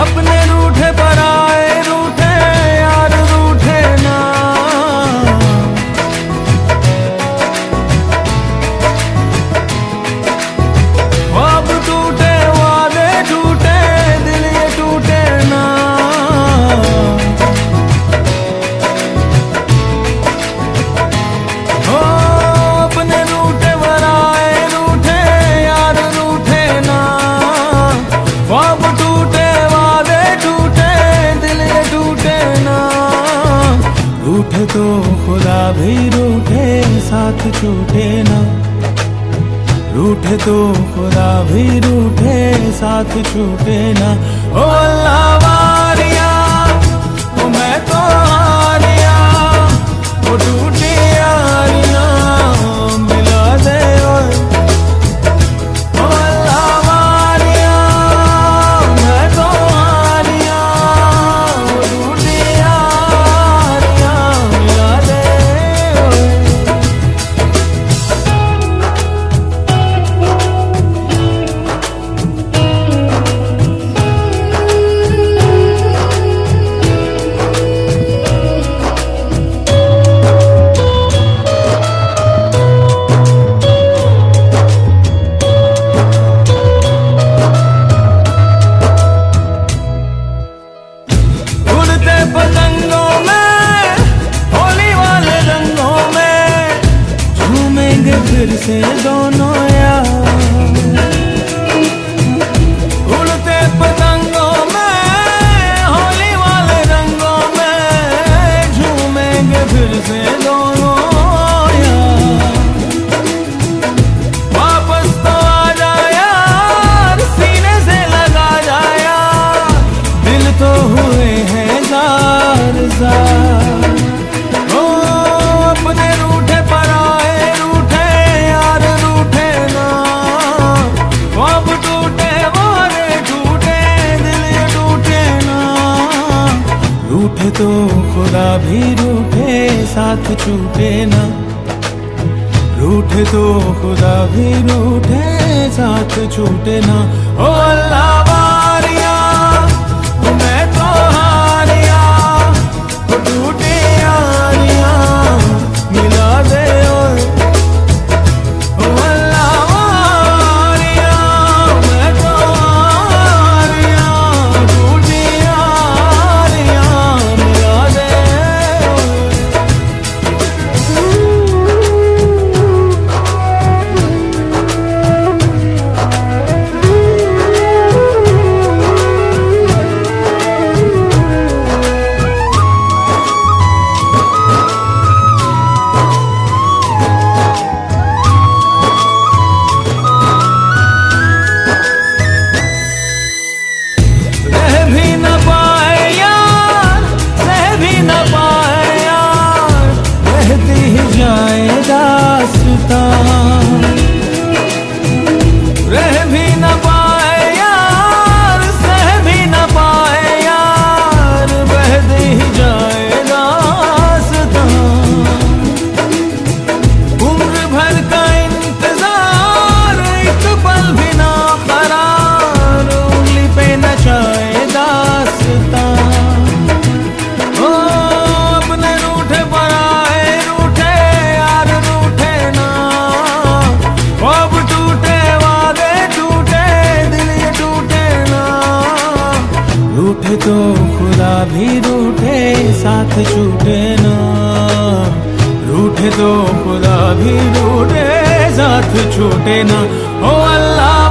अपने रूठे परा तो खुदा भी रूठे, साथ छूटे ना। रूठे तो खुदा भी रूठे, साथ छूटे ना। ओ अल्लाह फिर से दोनों रूठे तो खुदा भी रूठे, साथ छूटे ना। रूठे तो खुदा भी रूठे, साथ छूटे ना। ओ अल्लाह तो खुदा भी रूठे, साथ छूटे ना। रूठे तो खुदा भी रूठे, साथ छूटे ना। ओ अल्लाह